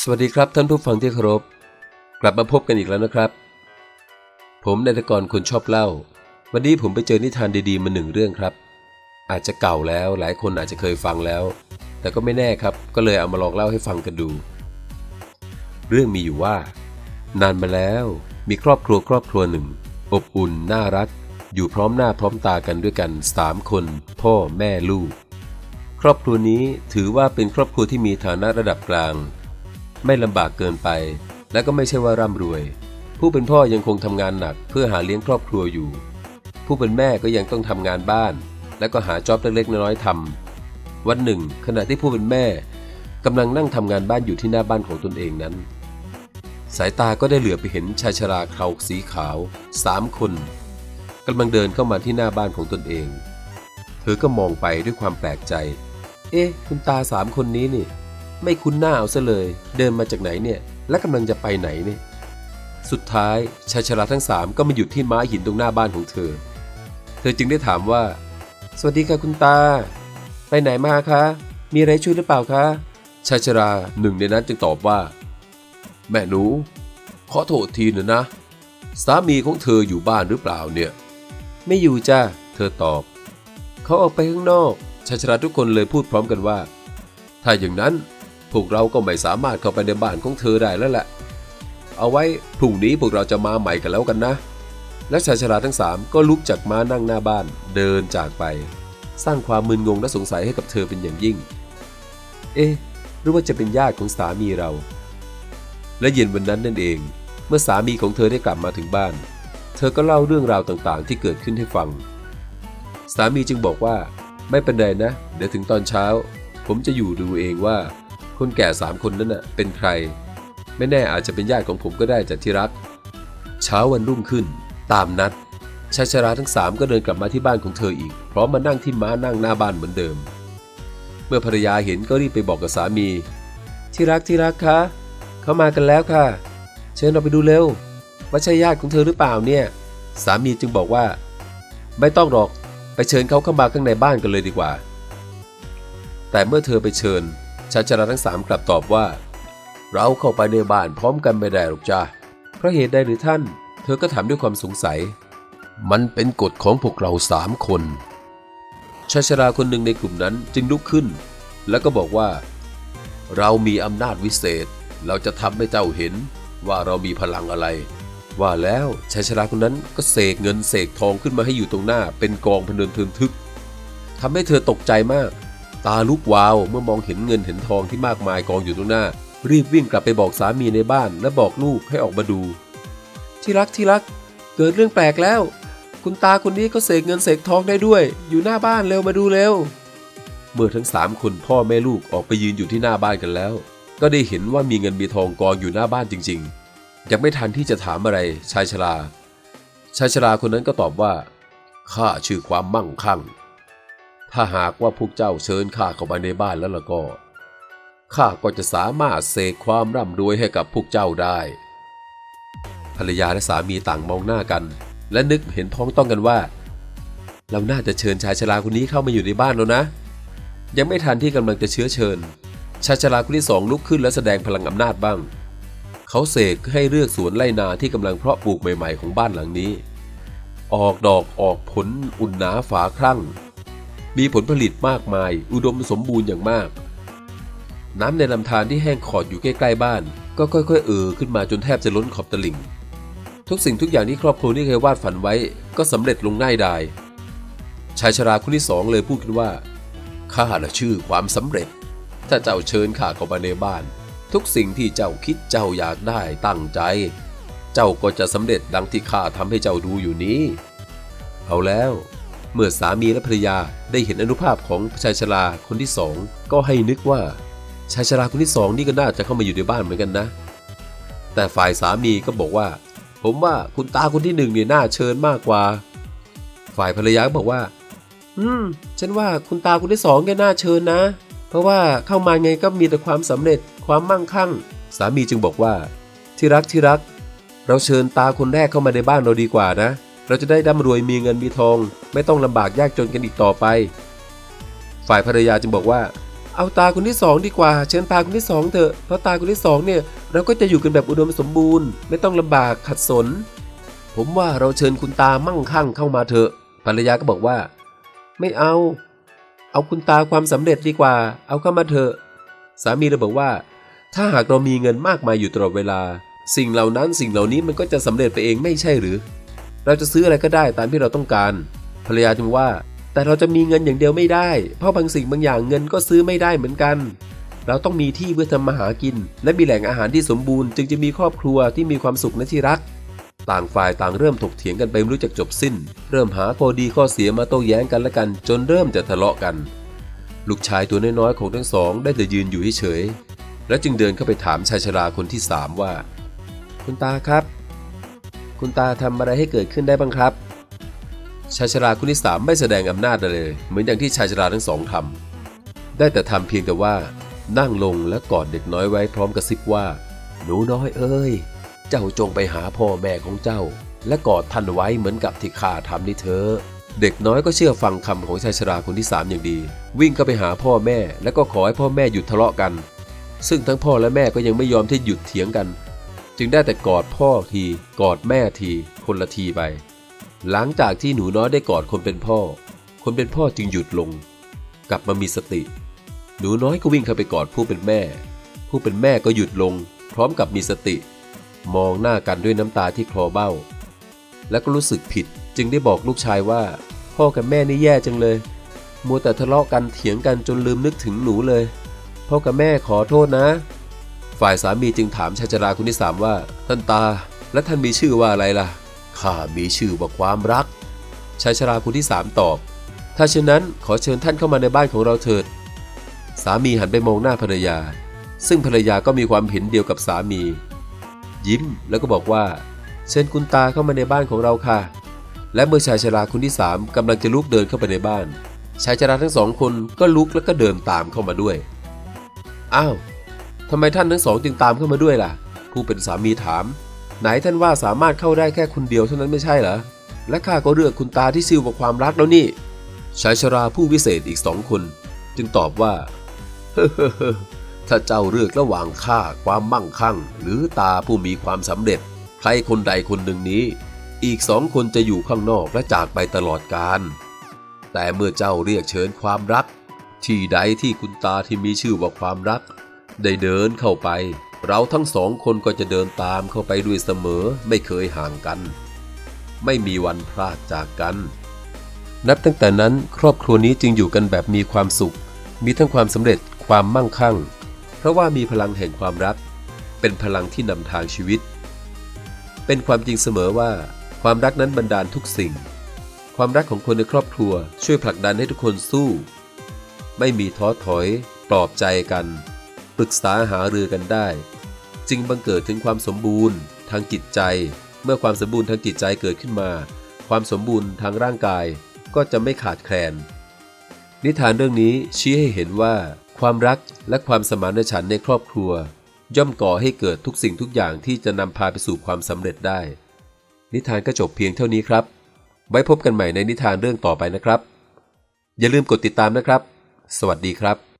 สวัสดีครับท่านผู้ฟังที่เคารพ กลับมาพบกันอีกแล้วนะครับ ผมนายตกรคนชอบเล่า วันนี้ผมไปเจอนิทานดีๆมาหนึ่งเรื่องครับ อาจจะเก่าแล้วหลายคนอาจจะเคยฟังแล้ว แต่ก็ไม่แน่ครับก็เลยเอามาลองเล่าให้ฟังกันดู เรื่องมีอยู่ว่า นานมาแล้วมีครอบครัวครอบครัวหนึ่ง อบอุ่นน่ารัก อยู่พร้อมหน้าพร้อมตากันด้วยกันสามคน พ่อแม่ลูก ครอบครัวนี้ถือว่าเป็นครอบครัวที่มีฐานะระดับกลาง ไม่ลำบากเกินไป และก็ไม่ใช่ว่าร่ำรวย ผู้เป็นพ่อยังคงทำงานหนักเพื่อหาเลี้ยงครอบครัวอยู่ ผู้เป็นแม่ก็ยังต้องทำงานบ้าน และก็หาจ็อบเล็กๆน้อยๆทำวันหนึ่ง ขณะที่ผู้เป็นแม่กำลังนั่งทำงานบ้านอยู่ที่หน้าบ้านของตนเองนั้น สายตาก็ได้เหลือไปเห็นชายชราเคราสีขาวสามคนกำลังเดินเข้ามาที่หน้าบ้านของตนเอง เธอก็มองไปด้วยความแปลกใจ เอ๊ะ คุณตาสามคนนี้นี่ ไม่คุ้นหน้าเอาซะเลย เดินมาจากไหนเนี่ย และกำลังจะไปไหนเนี่ย สุดท้ายชายชราทั้งสามก็มาหยุดที่ม้าหินตรงหน้าบ้านของเธอ เธอจึงได้ถามว่า สวัสดีค่ะคุณตา ไปไหนมาคะ มีอะไรช่วยหรือเปล่าคะชายชราหนึ่งในนั้นจึงตอบว่า แม่หนู ขอโทษทีนะนะ สามีของเธออยู่บ้านหรือเปล่าเนี่ย ไม่อยู่จ้าเธอตอบ เขาออกไปข้างนอกชายชราทุกคนเลยพูดพร้อมกันว่า ถ้าอย่างนั้น พวกเราก็ไม่สามารถเข้าไปในบ้านของเธอได้แล้วแหละ เอาไว้พรุ่งนี้พวกเราจะมาใหม่กันแล้วกันนะ และชายชราทั้งสามก็ลุกจากม้านั่งหน้าบ้านเดินจากไป สร้างความมึนงงและสงสัยให้กับเธอเป็นอย่างยิ่ง เอ๊ะหรือว่าจะเป็นญาติของสามีเรา และเย็นวันนั้นนั่นเอง เมื่อสามีของเธอได้กลับมาถึงบ้าน เธอก็เล่าเรื่องราวต่างๆ ที่เกิดขึ้นให้ฟัง สามีจึงบอกว่า ไม่เป็นไรนะ เดี๋ยวถึงตอนเช้า ผมจะอยู่ดูเองว่า คนแก่สามคนนั้นน่ะเป็นใคร ไม่แน่อาจจะเป็นญาติของผมก็ได้จากที่รัก เช้าวันรุ่งขึ้น ตามนัดชายชราทั้งสามก็เดินกลับมาที่บ้านของเธออีก พร้อมมานั่งที่ม้านั่งหน้าบ้านเหมือนเดิม เมื่อภรรยาเห็นก็รีบไปบอกกับสามี ที่รักที่รักคะเขามากันแล้วค่ะ เชิญเราไปดูเร็วว่าใช่ญาติของเธอหรือเปล่าเนี่ย สามีจึงบอกว่า ไม่ต้องหรอกไปเชิญเขาเข้ามาข้างในบ้านกันเลยดีกว่า แต่เมื่อเธอไปเชิญ ชายชราทั้งสามกลับตอบว่า เราเข้าไปในบ้านพร้อมกันไม่ได้หรอกจ้าเพราะเหตุใดหรือท่าน เธอก็ถามด้วยความสงสัย มันเป็นกฎของพวกเราสามคนชายชราคนหนึ่งในกลุ่มนั้นจึงลุกขึ้น แล้วก็บอกว่า เรามีอำนาจวิเศษ เราจะทำให้เจ้าเห็นว่าเรามีพลังอะไร ว่าแล้วชายชราคนนั้นก็เสกเงินเสกทองขึ้นมาให้อยู่ตรงหน้าเป็นกองพเนินเทินทึกทำให้เธอตกใจมาก ตาลุกวาวเมื่อมองเห็นเงินเห็นทองที่มากมายกองอยู่ตรงหน้า รีบวิ่งกลับไปบอกสามีในบ้านและบอกลูกให้ออกมาดู ที่รักที่รัก เกิดเรื่องแปลกแล้ว คุณตาคนนี้ก็เสกเงินเสกทองได้ด้วย อยู่หน้าบ้านเร็วมาดูเร็ว เมื่อทั้งสามคนพ่อแม่ลูกออกไปยืนอยู่ที่หน้าบ้านกันแล้ว ก็ได้เห็นว่ามีเงินมีทองกองอยู่หน้าบ้านจริง ๆ ยังไม่ทันที่จะถามอะไรชายชราชายชราคนนั้นก็ตอบว่าข้าชื่อความมั่งคั่ง ถ้าหากว่าพวกเจ้าเชิญข้าเข้ามาในบ้านแล้วล่ะก็ ข้าก็จะสามารถเสกความร่ำรวยให้กับพวกเจ้าได้ ภรรยาและสามีต่างมองหน้ากัน และนึกเห็นพ้องต้องกันว่า เราน่าจะเชิญชายชราคนนี้เข้ามาอยู่ในบ้านแล้วนะ ยังไม่ทันที่กำลังจะเชื้อเชิญ ชายชราคนที่สองลุกขึ้นและแสดงพลังอำนาจบ้าง เขาเสกให้เลือกสวนไร่นาที่กำลังเพาะปลูกใหม่ ๆ ของบ้านหลังนี้ ออกดอกออกผลอุ่นหนาฝาครั่ง มีผลผลิตมากมาย อุดมสมบูรณ์อย่างมาก น้ำในลำธารที่แห้งขอดอยู่ใกล้ๆบ้าน ก็ค่อยๆ เอ่อขึ้นมาจนแทบจะล้นขอบตลิ่ง ทุกสิ่งทุกอย่างที่ครอบครัวนี้เคยวาดฝันไว้ ก็สำเร็จลงง่ายดายชายชราคนที่สองเลยพูดขึ้นว่าข้าละชื่อความสำเร็จ ถ้าเจ้าเชิญข้าเข้ามาในบ้าน ทุกสิ่งที่เจ้าคิดเจ้าอยากได้ตั้งใจ เจ้าก็จะสำเร็จดังที่ข้าทำให้เจ้าดูอยู่นี้ เอาแล้ว เมื่อสามีและภรรยาได้เห็นอนุภาพของชายชราคนที่สองก็ให้นึกว่าชายชราคนที่สองนี่ก็น่าจะเข้ามาอยู่ในบ้านเหมือนกันนะ แต่ฝ่ายสามีก็บอกว่า ผมว่าคุณตาคนที่หนึ่งเนี่ยน่าเชิญมากกว่า ฝ่ายภรรยาก็บอกว่า อืม ฉันว่าคุณตาคนที่สองแกน่าเชิญนะ เพราะว่าเข้ามาไงก็มีแต่ความสำเร็จความมั่งคั่ง สามีจึงบอกว่า ที่รักที่รัก เราเชิญตาคนแรกเข้ามาในบ้านเราดีกว่านะ เราจะได้ร่ำรวยมีเงินมีทอง ไม่ต้องลำบากยากจนกันอีกต่อไป ฝ่ายภรรยาจึงบอกว่า เอาตาคนที่สองดีกว่า เชิญตาคนที่สองเถอะเพราะตาคนที่สองเนี่ยเราก็จะอยู่กันแบบอุดมสมบูรณ์ ไม่ต้องลำบากขัดสน ผมว่าเราเชิญคุณตามั่งคั่งเข้ามาเถอะ ภรรยาก็บอกว่า ไม่เอา เอาคุณตาความสำเร็จดีกว่า เอาเข้ามาเถอะ สามีเลยบอกว่า ถ้าหากเรามีเงินมากมายอยู่ตลอดเวลา สิ่งเหล่านั้นสิ่งเหล่านี้มันก็จะสำเร็จไปเองไม่ใช่หรือ เราจะซื้ออะไรก็ได้ตามที่เราต้องการ ภรรยาจึงว่า แต่เราจะมีเงินอย่างเดียวไม่ได้ เพราะบางสิ่งบางอย่างเงินก็ซื้อไม่ได้เหมือนกัน เราต้องมีที่เพื่อทำมาหากิน และมีแหล่งอาหารที่สมบูรณ์จึงจะมีครอบครัวที่มีความสุขและที่รัก ต่างฝ่ายต่างเริ่มถกเถียงกันไปไม่รู้จักจบสิ้น เริ่มหาข้อดีข้อเสียมาโต้แย้งกันและกัน จนเริ่มจะทะเลาะกัน ลูกชายตัวน้อยๆของทั้งสอง ได้แต่ยืนอยู่เฉยๆและจึงเดินเข้าไปถามชายชราคนที่สามว่า คุณตาครับ คุณตาทำอะไรให้เกิดขึ้นได้บ้างครับ ชายชราคนที่สามไม่แสดงอำนาจเลย เหมือนอย่างที่ชายชราทั้งสองทำได้แต่ทำเพียงแต่ว่า นั่งลงและกอดเด็กน้อยไว้พร้อมกระซิบว่า หนูน้อยเอ้ย เจ้าจงไปหาพ่อแม่ของเจ้า และกอดท่านไว้เหมือนกับที่ข้าทำนี่เถอเด็กน้อยก็เชื่อฟังคำของชายชราคนที่สามอย่างดี วิ่งเข้าไปหาพ่อแม่ แล้วก็ขอให้พ่อแม่หยุดทะเลาะกัน ซึ่งทั้งพ่อและแม่ก็ยังไม่ยอมที่หยุดเถียงกัน จึงได้แต่กอดพ่อทีกอดแม่ทีคนละทีไป หลังจากที่หนูน้อยได้กอดคนเป็นพ่อ คนเป็นพ่อจึงหยุดลง กลับมามีสติ หนูน้อยก็วิ่งเข้าไปกอดผู้เป็นแม่ ผู้เป็นแม่ก็หยุดลง พร้อมกับมีสติ มองหน้ากันด้วยน้ำตาที่คลอเบ้า แล้วก็รู้สึกผิดจึงได้บอกลูกชายว่า พ่อกับแม่นี่แย่จังเลย มัวแต่ทะเลาะกันเถียงกันจนลืมนึกถึงหนูเลย พ่อกับแม่ขอโทษนะ ฝ่ายสามีจึงถามชายชราคนที่สามว่า ท่านตา และท่านมีชื่อว่าอะไรล่ะ ข้ามีชื่อว่าความรัก ชายชราคนที่สามตอบ ถ้าเช่นนั้นขอเชิญท่านเข้ามาในบ้านของเราเถิด สามีหันไปมองหน้าภรรยา ซึ่งภรรยาก็มีความเห็นเดียวกับสามี ยิ้มแล้วก็บอกว่า เชิญคุณตาเข้ามาในบ้านของเราค่ะ และเมื่อชายชราคนที่สามกำลังจะลุกเดินเข้าไปในบ้าน ชายชราทั้งสองคนก็ลุกแล้วก็เดินตามเข้ามาด้วย อ้าว ทำไมท่านทั้งสองจึงตามเข้ามาด้วยล่ะ ผู้เป็นสามีถาม ไหนท่านว่าสามารถเข้าได้แค่คนเดียวเท่านั้นไม่ใช่เหรอ และข้าก็เลือกคุณตาที่ซิวกับความรักแล้วนี่ชายชราผู้วิเศษอีกสองคน จึงตอบว่าเฮ้อถ้าเจ้าเลือกระหว่างข้าความมั่งคั่ง หรือตาผู้มีความสำเร็จ ใครคนใดคนหนึ่งนี้ อีกสองคนจะอยู่ข้างนอกและจากไปตลอดกาลแต่เมื่อเจ้าเรียกเชิญความรัก ที่ใดที่คุณตาที่มีชื่อว่าความรัก ได้เดินเข้าไป เราทั้งสองคนก็จะเดินตามเข้าไปด้วยเสมอไม่เคยห่างกัน ไม่มีวันพลาดจากกัน นับตั้งแต่นั้นครอบครัวนี้จึงอยู่กันแบบมีความสุข มีทั้งความสำเร็จความมั่งคั่ง เพราะว่ามีพลังแห่งความรัก เป็นพลังที่นำทางชีวิต เป็นความจริงเสมอว่า ความรักนั้นบันดาลทุกสิ่ง ความรักของคนในครอบครัวช่วยผลักดันให้ทุกคนสู้ ไม่มีท้อถอย ปลอบใจกัน ปรึกษาหารือกันได้ จึงบังเกิดถึงความสมบูรณ์ ทางจิตใจ เมื่อความสมบูรณ์ทางจิตใจเกิดขึ้นมา ความสมบูรณ์ทางร่างกายก็จะไม่ขาดแคลน นิทานเรื่องนี้ชี้ให้เห็นว่า ความรักและความสมานฉันท์ในครอบครัว ย่อมก่อให้เกิดทุกสิ่งทุกอย่างที่จะนำพาไปสู่ความสำเร็จได้ นิทานก็จบเพียงเท่านี้ครับ ไว้พบกันใหม่ในนิทานเรื่องต่อไปนะครับ อย่าลืมกดติดตามนะครับ สวัสดีครับ